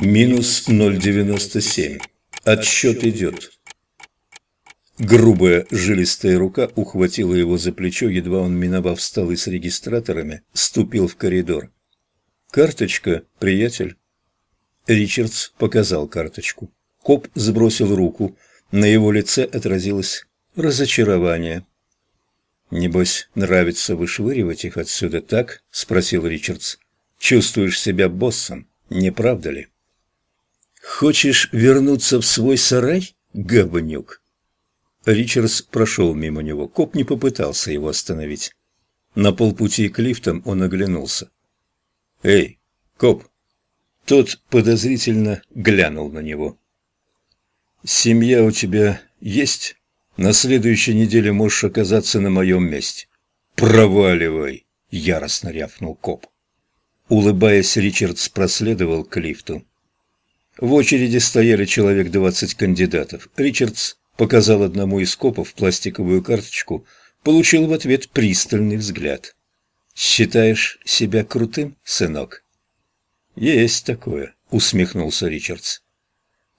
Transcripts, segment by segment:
Минус 0,97. Отсчет идет. Грубая жилистая рука ухватила его за плечо, едва он, миновав столы с регистраторами, ступил в коридор. «Карточка, приятель?» Ричардс показал карточку. Коп сбросил руку. На его лице отразилось разочарование. «Небось, нравится вышвыривать их отсюда, так?» – спросил Ричардс. «Чувствуешь себя боссом, не правда ли?» «Хочешь вернуться в свой сарай, говнюк?» Ричардс прошел мимо него. Коп не попытался его остановить. На полпути к лифтам он оглянулся. «Эй, коп!» Тот подозрительно глянул на него. «Семья у тебя есть? На следующей неделе можешь оказаться на моем месте». «Проваливай!» — яростно рявкнул коп. Улыбаясь, Ричардс проследовал к лифту. В очереди стояли человек двадцать кандидатов. Ричардс показал одному из копов пластиковую карточку, получил в ответ пристальный взгляд. «Считаешь себя крутым, сынок?» «Есть такое», — усмехнулся Ричардс.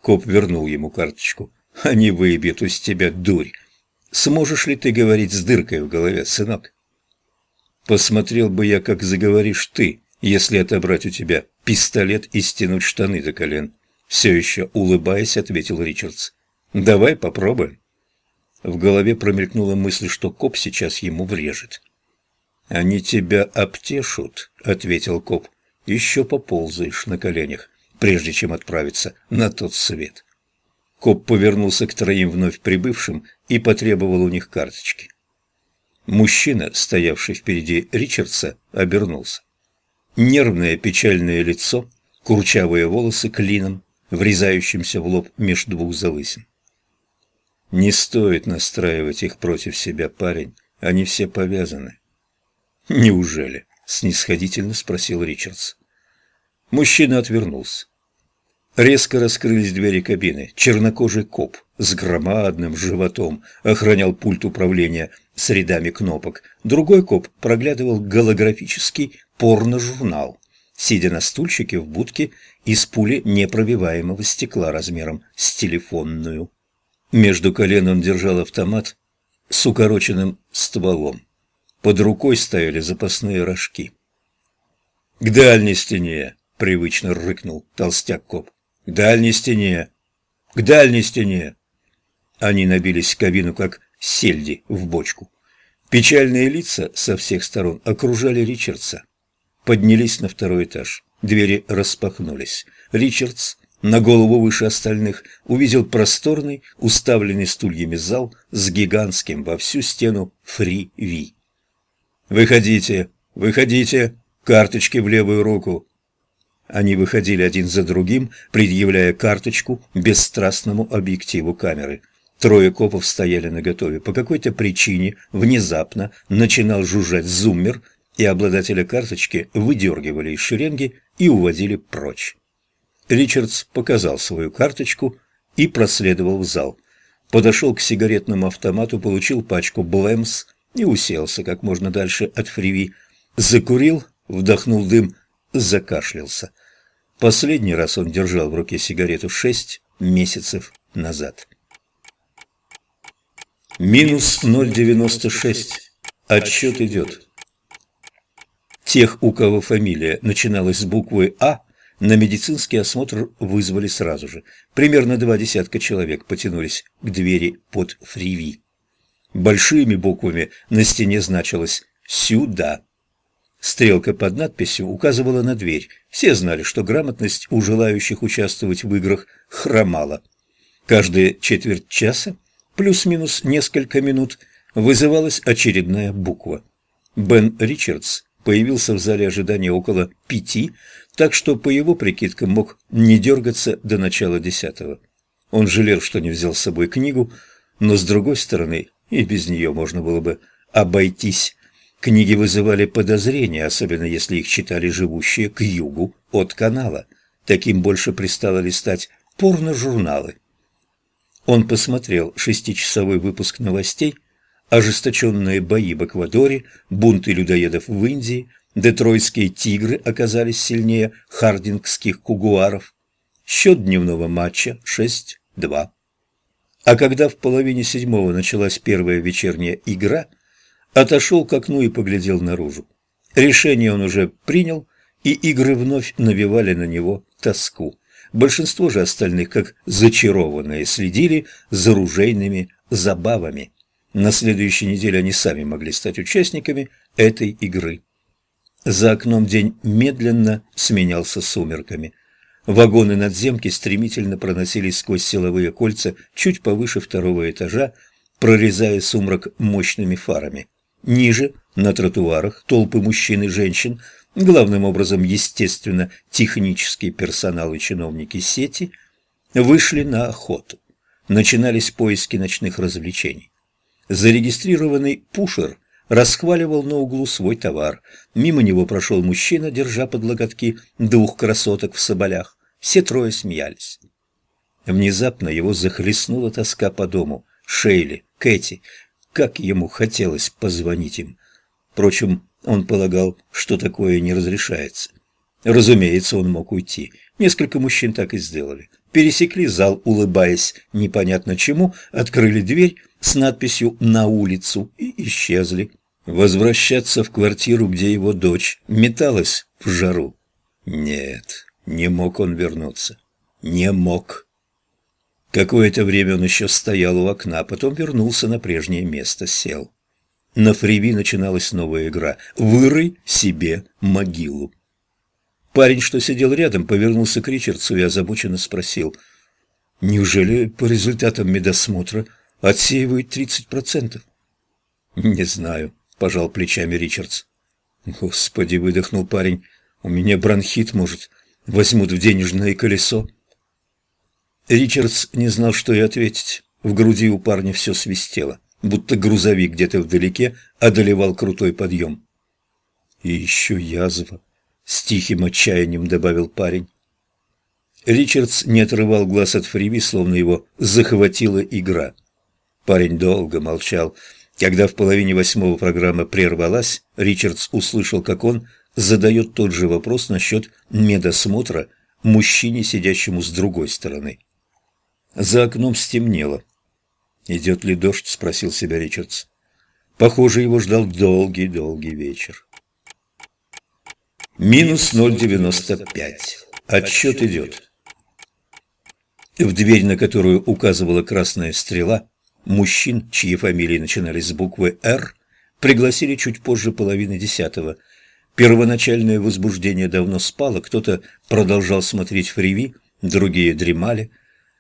Коп вернул ему карточку. «Они выебьют из тебя дурь. Сможешь ли ты говорить с дыркой в голове, сынок?» «Посмотрел бы я, как заговоришь ты, если отобрать у тебя пистолет и стянуть штаны до колен», все еще улыбаясь, ответил Ричардс. «Давай попробуем». В голове промелькнула мысль, что коп сейчас ему врежет. «Они тебя обтешут», — ответил коп. «Еще поползаешь на коленях, прежде чем отправиться на тот свет». Коп повернулся к троим вновь прибывшим и потребовал у них карточки. Мужчина, стоявший впереди Ричардса, обернулся. Нервное печальное лицо, курчавые волосы клином, врезающимся в лоб меж двух залысин. Не стоит настраивать их против себя, парень, они все повязаны. Неужели? снисходительно спросил Ричардс. Мужчина отвернулся. Резко раскрылись двери кабины. Чернокожий коп с громадным животом охранял пульт управления с рядами кнопок. Другой коп проглядывал голографический порно-журнал сидя на стульчике в будке из пули непробиваемого стекла размером с телефонную. Между колен он держал автомат с укороченным стволом. Под рукой стояли запасные рожки. «К дальней стене!» — привычно рыкнул толстяк-коп. «К дальней стене! К дальней стене!» Они набились в кабину, как сельди в бочку. Печальные лица со всех сторон окружали Ричардса поднялись на второй этаж. Двери распахнулись. Ричардс, на голову выше остальных, увидел просторный, уставленный стульями зал с гигантским во всю стену фри-ви. «Выходите! Выходите! Карточки в левую руку!» Они выходили один за другим, предъявляя карточку бесстрастному объективу камеры. Трое копов стояли наготове. По какой-то причине внезапно начинал жужжать зуммер, и обладателя карточки выдергивали из шеренги и уводили прочь. Ричардс показал свою карточку и проследовал в зал. Подошел к сигаретному автомату, получил пачку «Блэмс» и уселся как можно дальше от фриви. Закурил, вдохнул дым, закашлялся. Последний раз он держал в руке сигарету шесть месяцев назад. Минус 0,96. Отсчет идет. Тех, у кого фамилия начиналась с буквы «А», на медицинский осмотр вызвали сразу же. Примерно два десятка человек потянулись к двери под фриви. Большими буквами на стене значилось «Сюда». Стрелка под надписью указывала на дверь. Все знали, что грамотность у желающих участвовать в играх хромала. Каждые четверть часа, плюс-минус несколько минут, вызывалась очередная буква. Бен Ричардс появился в зале ожидания около пяти, так что, по его прикидкам, мог не дергаться до начала десятого. Он жалел, что не взял с собой книгу, но, с другой стороны, и без нее можно было бы обойтись. Книги вызывали подозрения, особенно если их читали живущие к югу от канала. Таким больше пристало листать порно-журналы. Он посмотрел шестичасовой выпуск новостей – ожесточенные бои в Эквадоре, бунты людоедов в Индии, детройтские тигры оказались сильнее хардингских кугуаров. Счет дневного матча 6-2. А когда в половине седьмого началась первая вечерняя игра, отошел к окну и поглядел наружу. Решение он уже принял, и игры вновь навевали на него тоску. Большинство же остальных, как зачарованные, следили за ружейными забавами. На следующей неделе они сами могли стать участниками этой игры. За окном день медленно сменялся сумерками. Вагоны надземки стремительно проносились сквозь силовые кольца чуть повыше второго этажа, прорезая сумрак мощными фарами. Ниже, на тротуарах, толпы мужчин и женщин, главным образом, естественно, технический персонал и чиновники сети, вышли на охоту. Начинались поиски ночных развлечений. Зарегистрированный пушер расхваливал на углу свой товар. Мимо него прошел мужчина, держа под локотки двух красоток в соболях. Все трое смеялись. Внезапно его захлестнула тоска по дому. Шейли, Кэти. Как ему хотелось позвонить им. Впрочем, он полагал, что такое не разрешается. Разумеется, он мог уйти. Несколько мужчин так и сделали. Пересекли зал, улыбаясь непонятно чему, открыли дверь с надписью «На улицу» и исчезли. Возвращаться в квартиру, где его дочь металась в жару? Нет, не мог он вернуться. Не мог. Какое-то время он еще стоял у окна, потом вернулся на прежнее место, сел. На фриви начиналась новая игра «Вырой себе могилу». Парень, что сидел рядом, повернулся к Ричардсу и озабоченно спросил, «Неужели по результатам медосмотра отсеивают тридцать процентов?» «Не знаю», — пожал плечами Ричардс. «Господи!» — выдохнул парень. «У меня бронхит, может, возьмут в денежное колесо?» Ричардс не знал, что и ответить. В груди у парня все свистело, будто грузовик где-то вдалеке одолевал крутой подъем. «И еще язва», — с тихим отчаянием добавил парень. Ричардс не отрывал глаз от Фриви, словно его захватила игра. Парень долго молчал. Когда в половине восьмого программа прервалась, Ричардс услышал, как он задает тот же вопрос насчет медосмотра мужчине, сидящему с другой стороны. За окном стемнело. «Идет ли дождь?» — спросил себя Ричардс. Похоже, его ждал долгий-долгий вечер. Минус 0,95. Отсчет идет. В дверь, на которую указывала красная стрела, Мужчин, чьи фамилии начинались с буквы «Р», пригласили чуть позже половины десятого. Первоначальное возбуждение давно спало, кто-то продолжал смотреть фриви, другие дремали.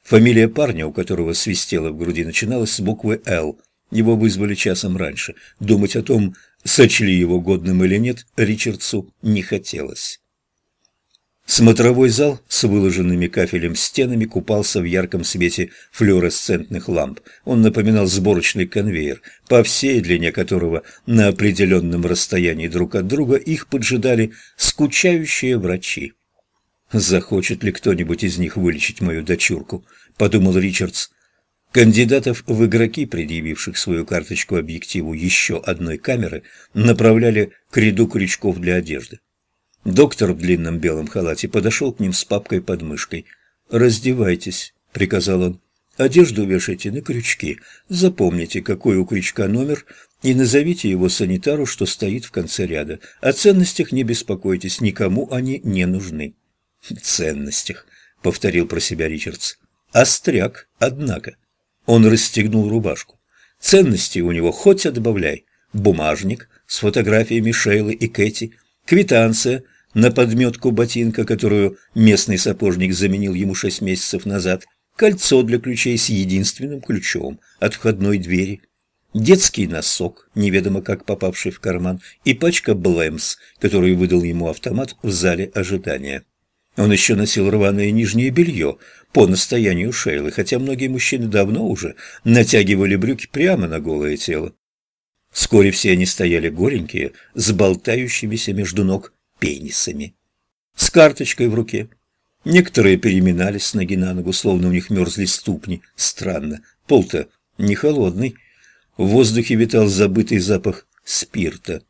Фамилия парня, у которого свистело в груди, начиналась с буквы «Л». Его вызвали часом раньше. Думать о том, сочли его годным или нет, Ричардсу не хотелось. Смотровой зал с выложенными кафелем стенами купался в ярком свете флуоресцентных ламп. Он напоминал сборочный конвейер, по всей длине которого на определенном расстоянии друг от друга их поджидали скучающие врачи. «Захочет ли кто-нибудь из них вылечить мою дочурку?» – подумал Ричардс. Кандидатов в игроки, предъявивших свою карточку объективу еще одной камеры, направляли к ряду крючков для одежды. Доктор в длинном белом халате подошел к ним с папкой под мышкой. «Раздевайтесь», — приказал он. «Одежду вешайте на крючки. Запомните, какой у крючка номер, и назовите его санитару, что стоит в конце ряда. О ценностях не беспокойтесь, никому они не нужны». «Ценностях», — повторил про себя Ричардс. «Остряк, однако». Он расстегнул рубашку. «Ценности у него хоть отбавляй. Бумажник с фотографиями Шейлы и Кэти — квитанция на подметку ботинка, которую местный сапожник заменил ему шесть месяцев назад, кольцо для ключей с единственным ключом от входной двери, детский носок, неведомо как попавший в карман, и пачка Блэмс, которую выдал ему автомат в зале ожидания. Он еще носил рваное нижнее белье по настоянию Шейлы, хотя многие мужчины давно уже натягивали брюки прямо на голое тело. Вскоре все они стояли голенькие, с болтающимися между ног пенисами, с карточкой в руке. Некоторые переминались с ноги на ногу, словно у них мерзли ступни. Странно, пол-то не холодный. В воздухе витал забытый запах спирта.